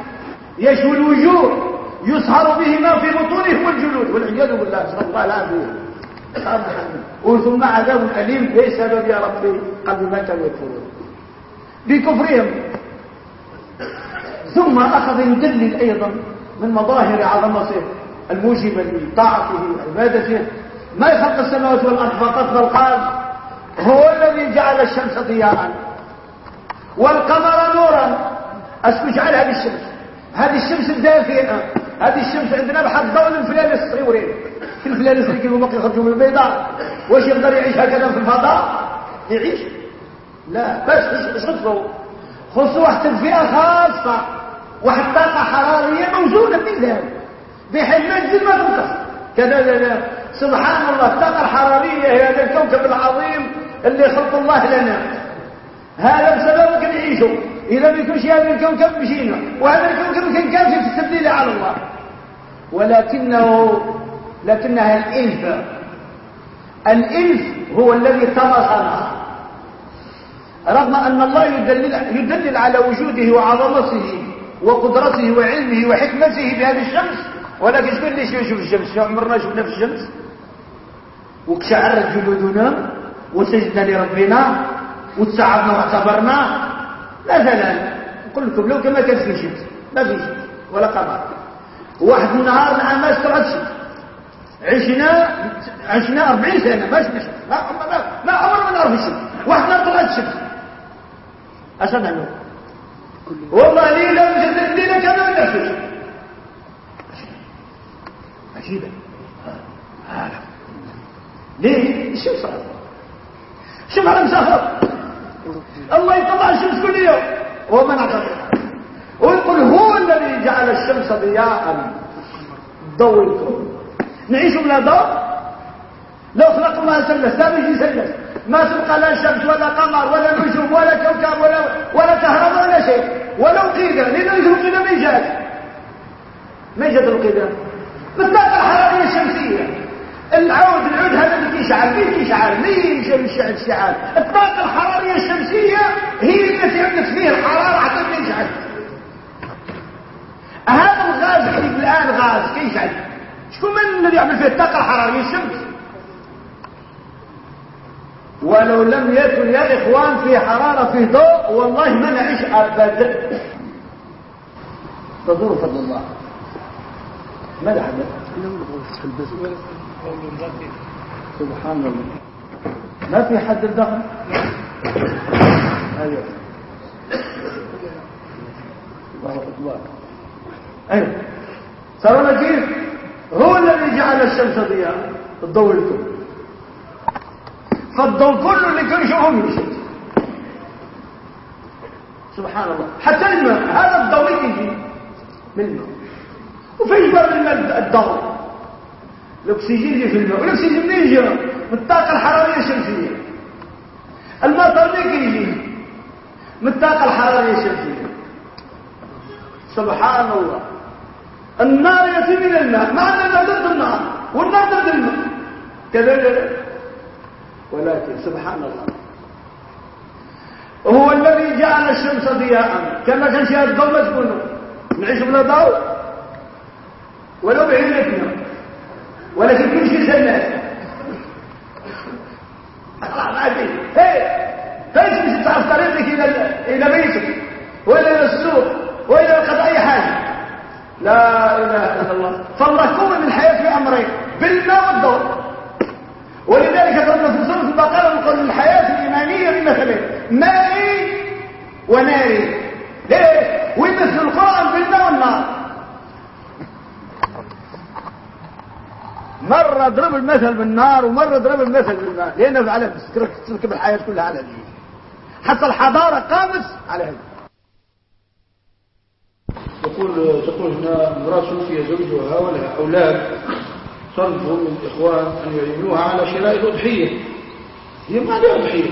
يشوي الوجوه يسهر بهما في بطونهم والجلود. والعياذ بالله نسال الله العافية. وثم عذاب اليم بسبب يا ربي قبل ما كانوا يكفرون بكفرهم ثم اخذ يدلل أيضا من مظاهر عظمته الموجبه لطاعته وعبادته ما يخلق السماوات والارض فقط بل قال هو الذي جعل الشمس ضياء والقمر نورا اسكو جعل هذه الشمس هذه الشمس الدافئه هذه الشمس عندنا بحال ضوء الفلانس الصغيرين في الفلانس اللي كيفما يخرجوا من البيضاء واش يقدر يعيش هكذا في الفضاء؟ يعيش؟ لا بس إيش خصو واحد تدفئه خاصة واحد طاقة حرارية موجودة في ذلك بحيث ما تزيد ما تنقص. كذا سبحان الله الطاقة الحرارية هذا الكوكب العظيم اللي خلق الله لنا. هذا بسبب نعيشه إذا ما يكونش هذا الكوكب مشينا وهذا الكوكب كان كافي في التبديل على الله. ولكنه لكنها الإلف الإلف هو الذي طمسنا رغم أن الله يدلل, يدلل على وجوده وعظمته وقدرته وعلمه وحكمته بهذه الشمس. ولكن شكون اللي يشوف الشمس؟ عمرنا شفنا في الشمس؟ وكشعرت جلودنا وسجدنا لربنا وتسعبنا واعتبرنا. مثلا نقول لكم لو كما كان في شمس. ما في شمس ولا قمر واحد النهار العام ما استوعب شمس عشنا عشنا 40 سنة ما شفنا شمس ما ما عمرنا ما نعرف الشمس واحد النهار طلعت الشمس اش نعملوا والله ليله وجدت ليله كما ما نعرفش كذا هذا ليه؟ الشمس شوف على مسافر. الله يطلع الشمس كل يوم. وهو منع قدرها ويقول هو الذي جعل الشمس ضياء. ضوء الكون نعيش بلا ضوء لو خلق الله سلس لا بيجي سلس ما سبق لا شمس ولا قمر ولا نجوم ولا كوكب ولا ولا كهرباء ولا شيء. ولو قيده لأنه يجرب قيده ما يجاز ما يجاد القيده بالطاقه الحراريه الشمسية. العود العود هذا اللي كيشعل مين كيشعل مين يشعل الشعال الطاقه الحراريه الشمسية هي التي يملك فيها الحرارة حتى يشعل؟ هذا الغاز اللي الآن غاز. كيشعل شكون من الذي يعمل فيه الطاقه الحراريه الشمس. ولو لم يكن يا إخوان في حرارة في ضوء والله ما نعيش أبدا. تدور فضل الله. ماذا حدث؟ سبحان الله. ما في حد الدخل أيوه. الله أكبر. أيوه. صار كيف الذي جعل الشمس ضياء؟ الضوء الكون فالضوء كله اللي كان يشوفه من الشمس. سبحان الله. حتى الماء. هذا الضوء يجي من الماء. وفي بر الماء الضوء. الأكسجين يجي في الماء. والاكسجين منين يجي؟ من الطاقة الحرارية الشمسية. المطر منين يجي؟ من الطاقة الحرارية الشمسية. سبحان الله. النار ياتي من الماء ما عندنا ضد النار. والنار ضد الماء كذا ولكن سبحان الله. هو الذي جعل الشمس ضياء. كما كان شيء الضوء تكون نعيش بلا ضوء ولو بعلتنا ولكن كل شيء هي فايش مش تعرف طريقك إلى إلى بيتك. ولا إلى السوق. ولا إلى اي حاجة. لا إله إلا الله. فالله كون الحياة في أمرين بالماء والضوء ولذلك ضربنا في سورة البقرة نقول الحياة الإيمانية بمثلين مائي وناري ليه؟ ويمثل القرآن بالماء والنار. مرة ضرب المثل بالنار ومرة ضرب المثل بالماء لأنه على تركب الحياة كلها على هذه حتى الحضارة قامت على هذا يقول تقول هنا امرأة توفي زوجها ولها أولاد طلبوا من الإخوان أن يعينوها على شراء الأضحية هي ما عندها أضحية.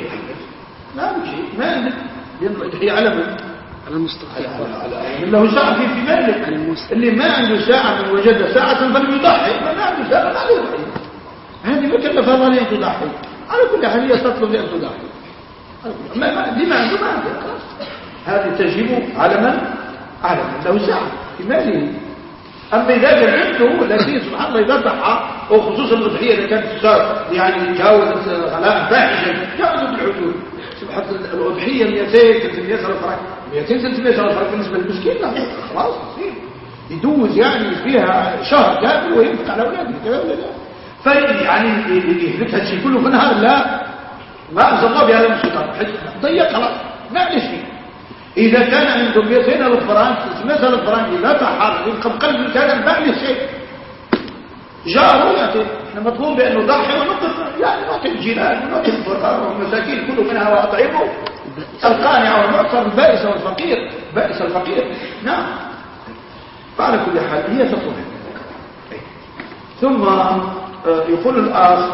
عندها شيء ما عندها لأن الأضحية على من؟ على المستقيم. على له ساعة في في مالك اللي ما عنده ساعة من وجد ساعة فليضحي ما عنده ساعة ما عنده يضحي هذه ما كلف الله أن تضحي. على كل حال هي تطلب أن تضحي. ما ما عنده ما عنده. هذه تجب على من؟ من له ساعة ماله أما إذا كان عنده سبحان الله إذا ضحى وخصوصا الأضحية إذا كانت يعني تجاوزت غلاء فاحشا جاوزت الحدود سبحان الأضحية 200 300 فرق 200 300 فرق بالنسبة للمسكين لا خلاص يدوز يعني فيها شهر كامل وينفق على أولاده كذا ولا لا؟ فيعني يهلك هالشيء كله في لا. ما أنزل الله بهذا المسلطان ضيق خلاص. ما عندش شيء. إذا كان عندهم 200 ألف فرنك 300 ألف فرنك لا تحرك يبقى بقلب كان باع شيء. يأتي إحنا مطلوب بأنه ضحي ونقف يعني نعطي الجيران ونعطي الفقراء والمساكين كل منها وأطعمه القانع والمعطر البائس والفقير بائس الفقير. نعم. فعلى كل حال هي تطلب ثم آه، يقول الآخ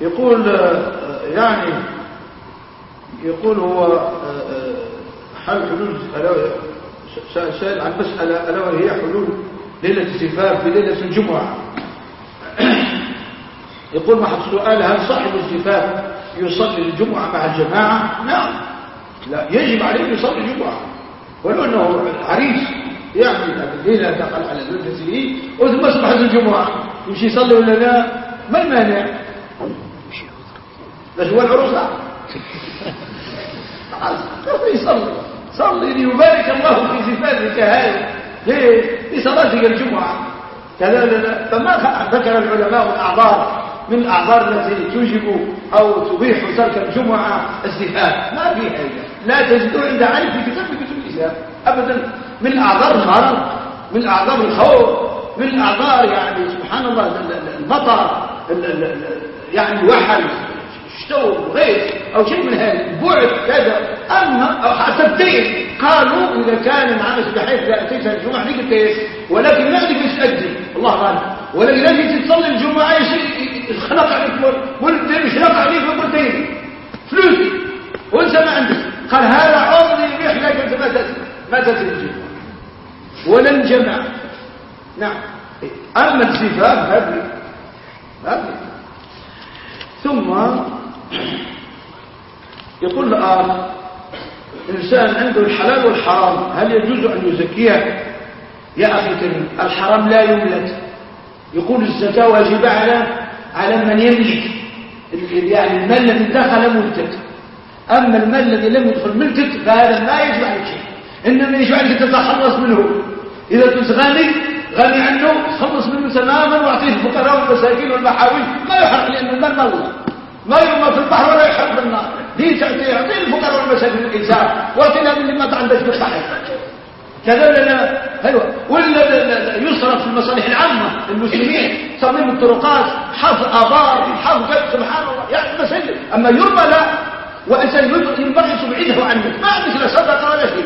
يقول آه، يعني يقول هو آه، آه، حل حلول سأل عن مسألة ألا وهي حلول ليلة الزفاف في ليلة الجمعة. يقول محط السؤال هل صاحب الزفاف يصلي الجمعة مع الجماعة؟ نعم. لا يجب عليه يصلي الجمعة. ولو أنه عريس يعني الليلة دخل على زوجته وثم أصبحت الجمعة. يمشي يصلي ولا لا؟ ما المانع؟ بس هو العروس يصلي صلي ليبارك الله في زفافك هذه. ليه؟ لصلاتك الجمعة. كذا لا فما ذكر العلماء الأعذار من الأعذار التي توجب أو تبيح ترك الجمعة الزفاف. ما في حاجة لا تجدوا عند عين في كتاب كتب الإسلام. أبدا. من أعذار المرض من أعذار الخوف من الأعذار يعني سبحان الله المطر يعني وحل شتو غيث أو شيء من هذا بعد كذا أما أو الدين قالوا إذا كان العمس بحيث لا أتيت الجمعة ديك الدين ولكن ما بدك تأدي. الله غالب ولكن لازم تصلي الجمعة يخلق عليك والدين يخلق عليك مرتين فلوس. وانت ما عندك. قال هذا عرض يبيح لك انت ما تأتي. ما تأتي الجمعة. ولا الجمع نعم. أما الزفاف هذه ثم يقول الآن إنسان عنده الحلال والحرام هل يجوز أن يزكيها يا أخي كريم الحرام لا يملك. يقول الزكاة واجبة على على من يملك. يعني المال الذي دخل ملكك. أما المال الذي لم يدخل ملكك فهذا ما يجب عليك. شيء إنما يجب عليك تتخلص منه. إذا كنت غني غني عنه خلص منه تماما وأعطيه الفقراء والمساكين والمحاويل ما يحرق لأن المال ما الله ما يرمى في البحر ولا يحرق بالنار دي تعطيه يعطيه الفقراء والمساكين الإنسان. واعطينا من اللي ما عندك بالصحيح كذا ولا أيوه ولا يصرف في المصالح العامة. المسلمين. تصميم الطرقات حفظ ابار حفظ سبحان الله. يعني مسجد أما يرمى لا. وانت ينبغي تبعده عنك ما عندك لا صدقة ولا شيء.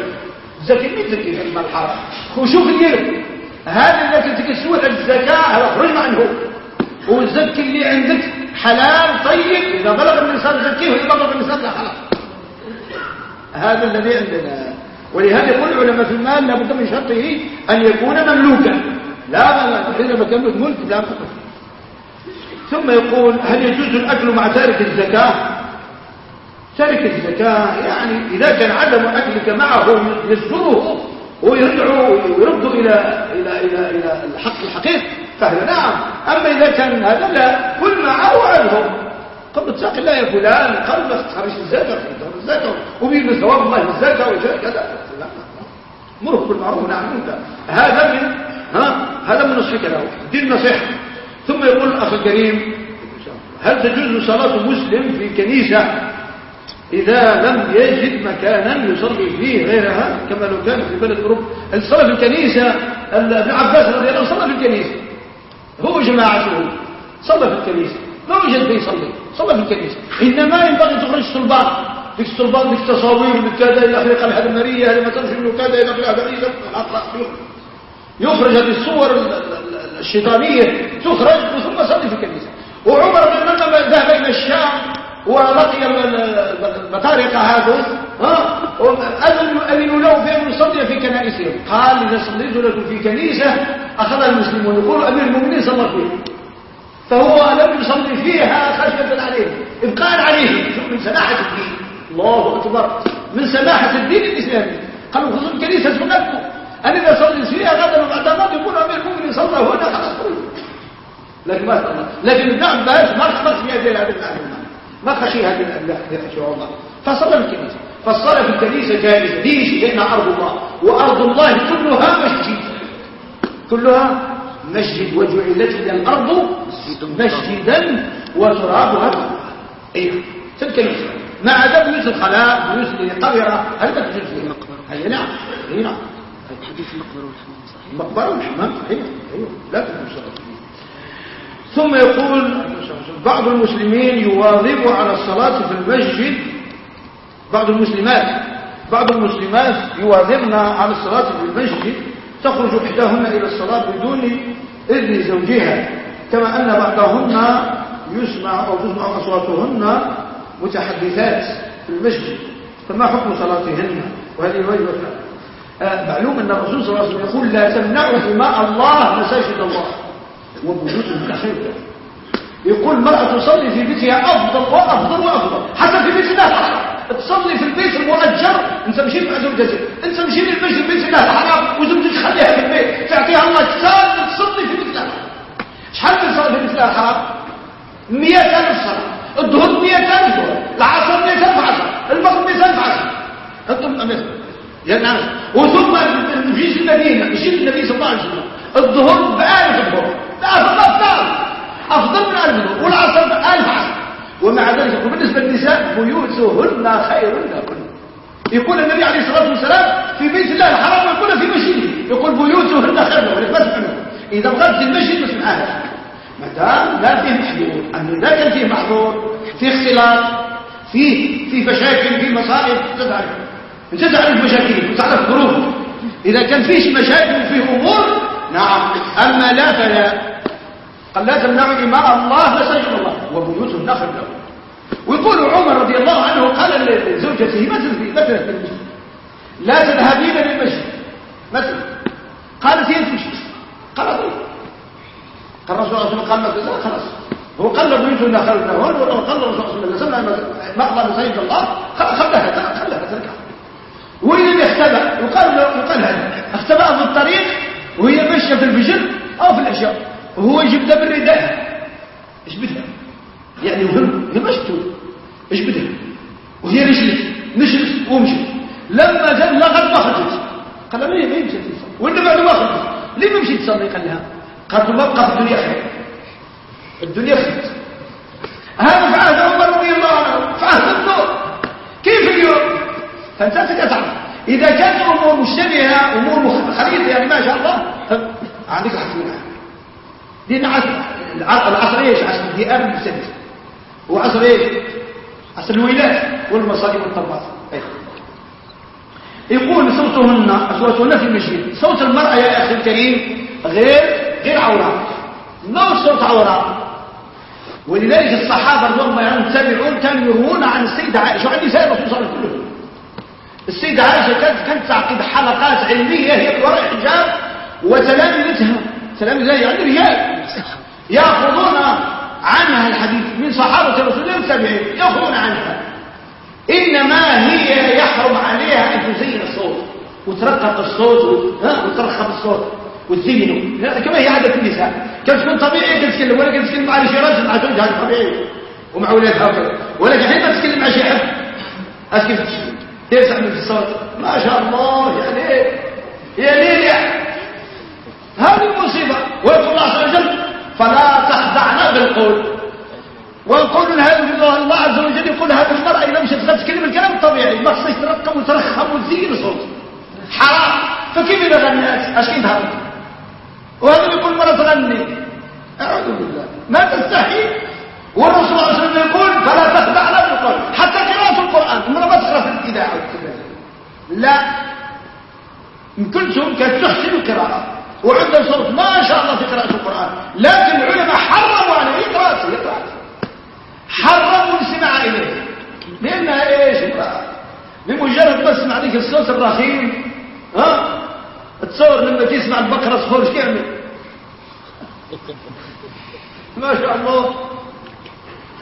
زكي مين زكي في المال الحرام؟ وشوف اللي هذا الذي تكسوه الزكاة. خرج عنه. والزكي اللي عندك. حلال طيب. إذا بلغ النصاب زكية وإذا بلغ النصاب لا خلاص. هذا الذي عندنا. ولهذا يقول العلماء في المال لابد من شرطه أن يكون مملوكا. لا لا حينما كان ملك لا. ثم يقول هل يجوز الأكل مع تارك الزكاة؟ تارك الزكاة يعني إذا كان عدم أكلك معه يسجره ويرجع ويرد إلى إلى إلى إلى الحق الحقيقي. فهذا نعم. أما إذا كان هذا لا كل معه عنه قبل اتق الله يا فلان قلبك تخرج الزكاة الزكاة وبين ثواب الله الزكاة كذا. مره بالمعروف ونعم المنكر هذا من ها؟ هذا من نصحك له دي النصيحة ثم يقول الأخ الكريم هل تجوز صلاة مسلم في كنيسة إذا لم يجد مكانا يصلي فيه غيرها؟ كما لو كان في بلد أوروبا. الصلاة في الكنيسة ابن عباس رضي الله عنه صلى في الكنيسة. هو جماعته. صلى في الكنيسة. ما وجد يصلي. صلى في الكنيسة. إنما ينبغي تخرج الصلبان ديك الصلبان ديك التصاوير ديك كذا إلى آخره قال هذه هذه ما تعرف إنه كذا إلى آخره هذا يخرج هذه الصور الشيطانية. تخرج ثم صلي في الكنيسة. وعمر بن لما ذهب إلى الشام ولقي المطارقة هذا ها أذنوا له بأن يصلي في كنائسهم؟ قال إذا صليت لكم في كنيسة أخذ المسلمون. يقول أمير المؤمنين صلى فيه فهو لم يصلي فيها خشية عليه إبقاء عليه. من سماحة الدين. الله أكبر. من سماحة الدين الإسلامي. قالوا خذوا الكنيسة سنتكم أنا إذا صلي فيها غدا وبعد يكون أمير المؤمنين صلى هنا خلاص. لكن ما صلى. لكن ابن عباس ما خشي هذه الأدلة ما خشي هذه الأدلة خشي الله فصلى في الكنيسة. فالصلاة في الكنيسة جائزة ليش؟ لأنها أرض الله. وأرض الله كلها مسجد. كلها مسجد. وجعلت لي الأرض مسجدا وترابها أيها في الكنيسة ما عدا بيوت الخلاء بيوت القبرة هل تجوز فيه المقبرة؟ أي نعم. أي نعم. حديث المقبرة والحمام صحيح. المقبرة والحمام صحيح أيوه لا تجوز ثم يقول بعض المسلمين يواظب على الصلاة في المسجد بعض المسلمات بعض المسلمات يواظبن على الصلاة في المسجد تخرج إحداهن إلى الصلاة بدون إذن زوجها كما أن بعضهن يسمع أو تسمع أصواتهن متحدثات في المسجد فما حكم صلاتهن؟ وهذه واجبة آه معلوم أن الرسول صلى الله عليه وسلم يقول لا تمنعوا دماء الله مساجد الله. وبيوتهم خير يقول المرأة تصلي في بيتها أفضل وأفضل وأفضل حتى في بيت الله تصلي في البيت المؤجر انت مشيت مع زوجتك. انت مشيت البيت البيت الله الحرام وزوجتك خليها في البيت. تعطيها الله كتاب تصلي في بيت الله شحال من صلاة في بيت الله الحرام 100000 صلاة. الظهر 100000 ظهر. العصر 100000 عصر. المغرب 100000 عصر. أنتم يا ناس وثم في المدينة مشيت النبي صلى الله عليه وسلم. الظهر بألف الظهر لا أفضل أفضل من ألف الظهر والعصر بألف عصر. ومع ذلك بالنسبة للنساء بيوتهن خير لكن يقول النبي عليه الصلاة والسلام في بيت الله الحرام يقول في مسجده يقول بيوتهن خير لكن ما إذا بغيت المسجد ما تسمعهاش ما دام لا فيه محظور. اما اذا كان فيه محظور فيه اختلاط فيه فيه مشاكل فيه مصائب تزعل. أنت تعرف مشاكل وتعرف ظروف إذا كان فيه مشاكل فيه أمور نعم. أما لا فلا. قال لا تمنعوا اماء الله مساجد الله. وبيوتهم نخل له. ويقول عمر رضي الله عنه قال لزوجته مثل مثلا في المسجد لا تذهبين للمسجد مثلا قالت هي تمشي قال طيب قال الرسول صلى الله عليه وسلم قال خلاص. هو قال بيوتنا خلفنا هون وقال الرسول صلى الله عليه وسلم مأضى مساجد الله. خلها خلها تركها. وإذا اختبأ. يقال يقال هذا. اختبأ في الطريق وهي ماشية في الفجر أو في العشاء وهو يجيب دم الرداء. إيش بدها؟ يعني مهم هي مشتو إيش بدها؟ وهي رجلت. مشت ومشت. لما جاء لغت ما خرجت. قال ما هي ما يمشي تصلي وانت بعد ما خرجت ليه ما مشيت تصلي قال لها قالت له بقى في الدنيا خير. الدنيا خير. هذا في عهد عمر رضي الله عنه. في عهد الدور. كيف اليوم؟ فانت تعرف إذا كانت أمور مشتبهه أمور خليطه يعني ما شاء الله. عندك حق. منها دين عصر العصر إيش؟ عصر الذئاب المسدس هو عصر إيش؟ عصر الولايات والمصائب والطلبات يقول صوتهن اصواتهن في المسجد صوت المرأة يا أخي الكريم غير غير عورة. ما صوت عورة. ولذلك الصحابة رضي الله عنهم تابعون كانوا يروون عن السيدة عائشة. وعن نساء الرسول صلى الله عليه وسلم. السيدة عائشة كانت كانت تعقد حلقات علمية هي بوراء الحجاب وتلامذتها. تلامذتها يعني رجال. يأخذون عنها الحديث من صحابة رسول الله والتابعين يأخذون عنها. إنما هي يحرم عليها أن تزين الصوت وترقق الصوت وترخب الصوت وتزينه. كما هي عادة النساء. كان تكون طبيعي تتكلم ولا تتكلم مع شي راجل مع زوجها هذا طبيعي ومع أولادها وكذا. ولكن حين ما تتكلم مع شي حد اش كيف تسمع من الصوت. ما شاء الله يا ليل. يا ليل هذه المصيبة. ويقول الله عز وجل فلا تخدعنا بالقول ونقول هذا الله عز وجل يقول هذه المرأة إذا مشت تتكلم الكلام الطبيعي ما خصك ترقم وترخم وتزين صوت حرام. فكيف إذا غنيت أش كيف هذا؟ وهذا يقول المرأة تغني. أعوذ بالله. ما تستحي. والرسول صلى الله عليه وسلم يقول فلا تخدعنا بالقول حتى قراءة القرآن. المرأة ما تقرأ في الإذاعة لا. من كلثم كانت تحسن القراءة. وعندها صوت ما شاء الله في قراءة القرآن. لكن العلماء حرموا عليه قراءته يقرأ حرموا الاستماع إليه. لأنها إيش؟ بمجرد ما تسمع ذيك الصوت الرخيم. ها؟ تصور لما تسمع البقرة صخور إيش تعمل؟ ما شاء الله.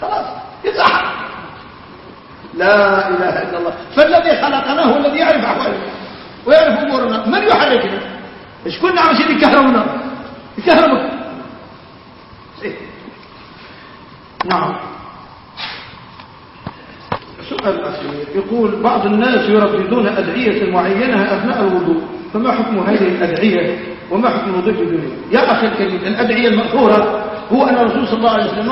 خلاص يصح لا إله إلا الله. فالذي خلقنا هو الذي يعرف أحوالنا ويعرف أمورنا. من يحركنا؟ إيش كنا عايشين يكهربنا يكهربك إيه؟ نعم. سؤال أخير. يقول بعض الناس يرددون أدعية معينة أثناء الوضوء. فما حكم هذه الأدعية؟ وما حكم الوضوء في الدنيا؟ يا أخي الكريم الأدعية المأثورة هو أن الرسول صلى الله عليه وسلم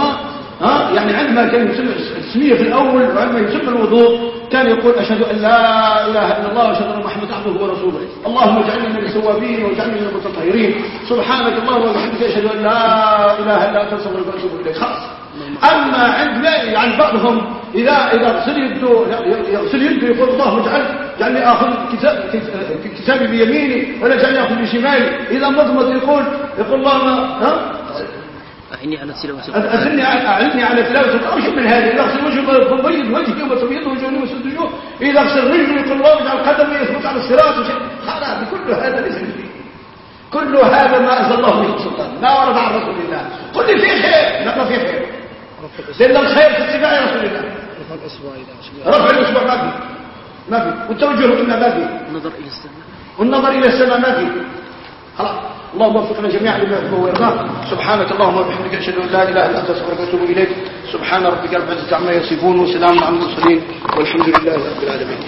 ها يعني عندما كان يسمى التسمية في الأول وعندما يسمى الوضوء كان يقول أشهد أن لا إله إلا الله وأشهد أن محمد عبده ورسوله. اللهم اجعلني من التوابين واجعلني من المتطهرين. سبحانك اللهم وبحمدك أشهد أن لا إله إلا أنت أستغفرك وأتوب إليك. خلاص. أما عند يعني بعضهم إذا إذا غسل يده يغسل يده يقول الله اجعل جعلني آخذ كتاب كتابي بيميني ولا جعلني آخذ بشمالي. إذا مضمض يقول يقول اللهم ها؟ أعني على تلاوة أعني أعني على تلاوة القرآن شو من هذا إذا أغسل وجهه فبيض وجهه وتبيض وجهه وسد وجهه إذا أغسل رجله يقول الله اجعل قدمي يثبت على الصراط خلاص كل هذا ليس فيه كل هذا ما أنزل الله به سلطان. ما ورد عن رسول الله. قل لي فيه خير. نقل فيه خير. لأن الخير في اتباع رسول الله. رفع الأصبع إذا رفع الأصبع ما في. ما في. والتوجه قلنا ما في؟ النظر إلى السماء. والنظر إلى السماء ما في. خلاص. اللهم وفقنا جميعا لما يحبه ويرضاه سبحانك اللهم وبحمدك أشهد أن لا إله إلا أنت أستغفرك وأتوب إليك. سبحان ربك رب العزة عما يصفون وسلام على المرسلين والحمد لله رب العالمين.